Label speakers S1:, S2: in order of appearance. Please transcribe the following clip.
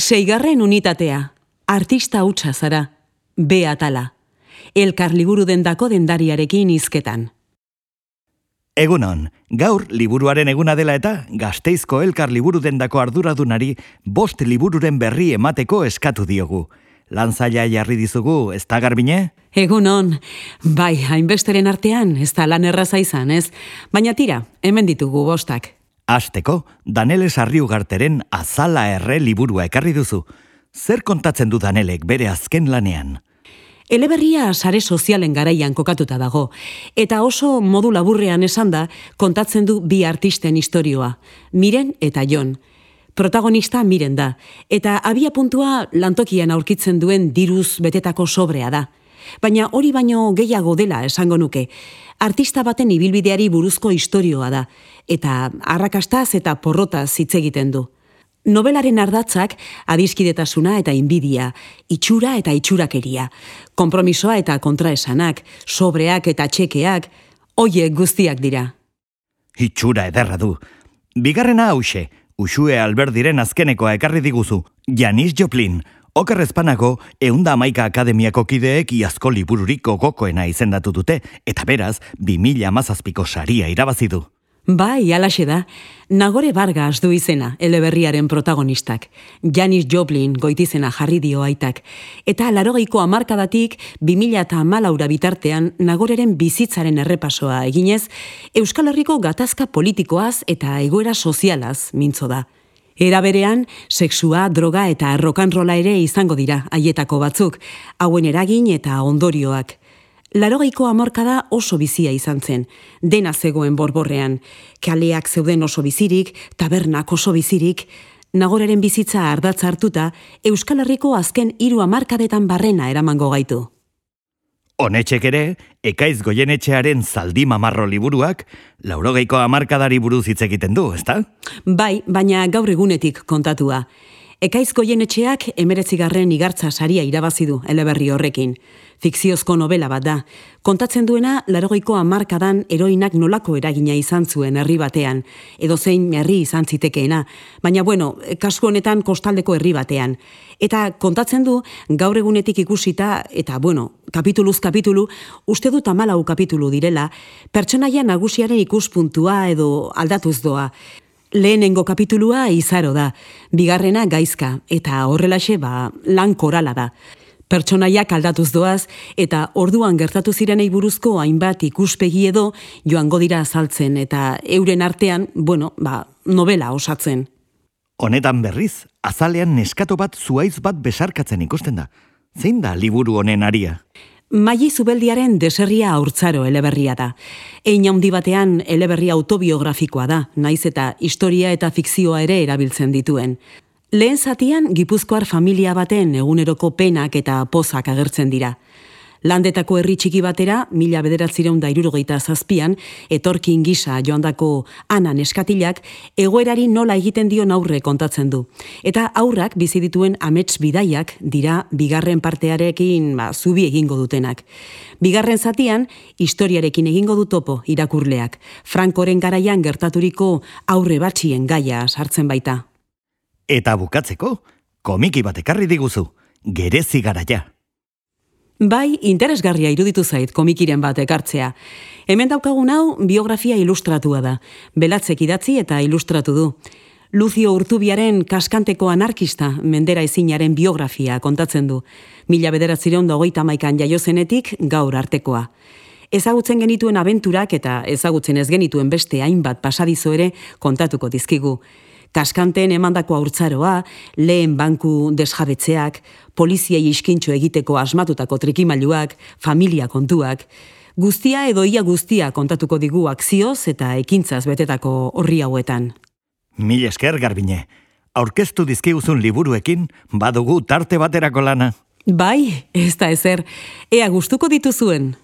S1: Seigarren unitatea, artista hutsa zara, be atala. Elkar liburu dendako dendariarekin izketan.
S2: Egunon, gaur liburuaren eguna dela eta gazteizko elkar liburu dendako arduradunari bost libururen berri emateko eskatu diogu. Lan zaila jarri dizugu, ez da garbine?
S1: Egunon, bai, hainbesteren artean, ez da lan erraza izan, ez? Baina tira, hemen ditugu bostak.
S2: Azteko, Danele Sarriugarteren azala erre liburua ekarri duzu. Zer kontatzen du Danelek bere azken lanean?
S1: Eleberria sare sozialen garaian kokatuta dago, eta oso modu laburrean esan da kontatzen du bi artisten historioa, Miren eta Jon. Protagonista Miren da, eta abia puntua lantokian aurkitzen duen diruz betetako sobrea da. Baina hori baino gehiago dela esango nuke. Artista baten ibilbideari buruzko istorioa da, eta arrakastaz eta porrotaz hitz egiten du. Nobelaren ardatzak adiskidetasuna eta inbidia, itxura eta itxurakeria, konpromisoa eta kontraesanak, sobreak eta txekeak, hoiek guztiak dira.
S2: Itxura ederra du. Bigarrena hause, Usue Alberdiren azkenekoa ekarri diguzu, Janis Joplin, Okerrezpanago, eunda amaika akademiako kideek iazko libururiko gokoena izendatu dute, eta beraz, 2000 amazazpiko saria irabazidu.
S1: Bai, alaxe da. Nagore Vargas du izena, eleberriaren protagonistak. Janis Joplin goitizena jarri dio aitak. Eta larogeiko amarkadatik, 2000 eta malaura bitartean, Nagoreren bizitzaren errepasoa eginez, Euskal Herriko gatazka politikoaz eta egoera sozialaz mintzo da. Era berean, sexua, droga eta rokanrola ere izango dira haietako batzuk, hauen eragin eta ondorioak. Larogeiko amorkada oso bizia izan zen, dena zegoen borborrean, kaleak zeuden oso bizirik, tabernak oso bizirik, nagoraren bizitza ardatza hartuta, Euskal Herriko azken hiru amarkadetan barrena eramango gaitu.
S2: Honetxek ere, ekaiz goienetxearen zaldi mamarro liburuak, laurogeiko amarkadari buruz hitz egiten du, ezta?
S1: Bai, baina gaur egunetik kontatua. Ekaiz goienetxeak emeretzigarren igartza saria irabazi du eleberri horrekin fikziozko novela bat da. Kontatzen duena, larogeiko amarkadan eroinak nolako eragina izan zuen herri batean, edo zein herri izan zitekeena, baina bueno, kasu honetan kostaldeko herri batean. Eta kontatzen du, gaur egunetik ikusita, eta bueno, kapituluz kapitulu, uste dut amalau kapitulu direla, pertsonaia nagusiaren ikuspuntua edo aldatuz doa. Lehenengo kapitulua izaro da, bigarrena gaizka, eta horrelaxe ba, lan korala da pertsonaiak aldatuz doaz eta orduan gertatu zirenei buruzko hainbat ikuspegi edo joango dira azaltzen eta euren artean, bueno, ba, novela osatzen.
S2: Honetan berriz, azalean neskato bat zuaiz bat besarkatzen ikusten da. Zein da liburu honen aria?
S1: Mai zubeldiaren deserria aurtzaro eleberria da. Ein handi batean eleberria autobiografikoa da, naiz eta historia eta fikzioa ere erabiltzen dituen. Lehen zatian, Gipuzkoar familia baten eguneroko penak eta pozak agertzen dira. Landetako herri txiki batera, mila bederatzireun da irurogeita zazpian, etorkin gisa joandako anan eskatilak, egoerari nola egiten dio aurre kontatzen du. Eta aurrak bizi dituen amets bidaiak dira bigarren partearekin ba, zubi egingo dutenak. Bigarren zatian, historiarekin egingo du topo irakurleak. Frankoren garaian gertaturiko aurre batxien gaia sartzen baita.
S2: Eta bukatzeko, komiki bat ekarri diguzu, gerezi garaia.
S1: Bai, interesgarria iruditu zait komikiren bat ekartzea. Hemen daukagun hau biografia ilustratua da. Belatzek idatzi eta ilustratu du. Lucio Urtubiaren kaskanteko anarkista mendera ezinaren biografia kontatzen du. Mila bederatzireon da hogeita maikan jaiozenetik gaur artekoa. Ezagutzen genituen abenturak eta ezagutzen ez genituen beste hainbat pasadizo ere kontatuko dizkigu kaskanteen emandako aurtzaroa, lehen banku desjabetzeak, poliziai iskintxo egiteko asmatutako trikimailuak, familia kontuak, guztia edo ia guztia kontatuko digu akzioz eta ekintzaz betetako horri hauetan.
S2: Mil esker garbine, aurkeztu dizkiguzun liburuekin badugu tarte baterako lana.
S1: Bai, ez da ezer, ea gustuko dituzuen.